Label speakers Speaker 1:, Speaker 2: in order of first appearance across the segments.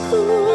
Speaker 1: Ooh.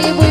Speaker 2: Adakah